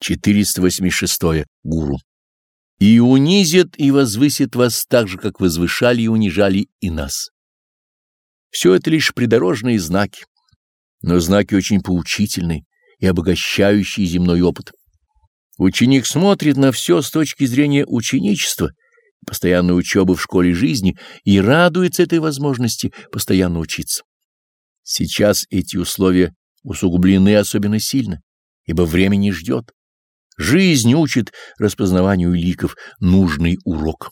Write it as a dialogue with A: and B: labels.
A: 486. Гуру. И унизит и возвысит вас так же, как возвышали и унижали и нас. Все это лишь придорожные знаки, но знаки очень поучительные и обогащающие земной опыт. Ученик смотрит на все с точки зрения ученичества, постоянной учебы в школе жизни и радуется этой возможности постоянно учиться. Сейчас эти условия усугублены особенно сильно, ибо время не ждет. Жизнь учит распознаванию ликов нужный урок.